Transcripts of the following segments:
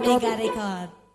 Record. Mega Record.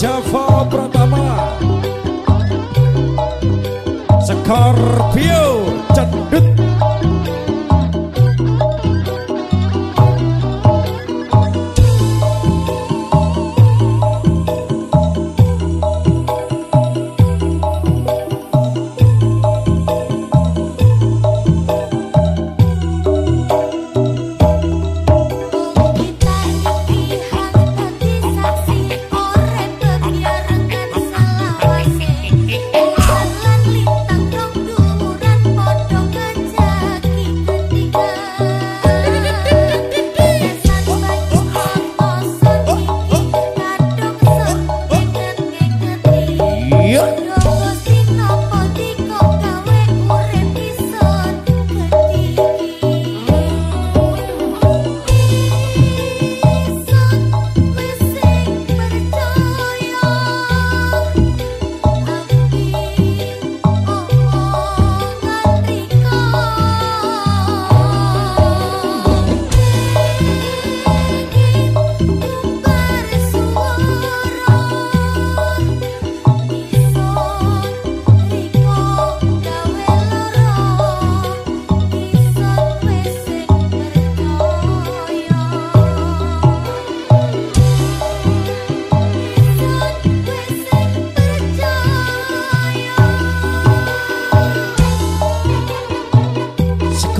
Java Pratama. Scorpio Cendut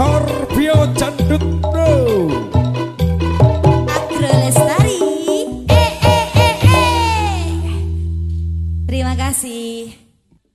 Scorpio Jandut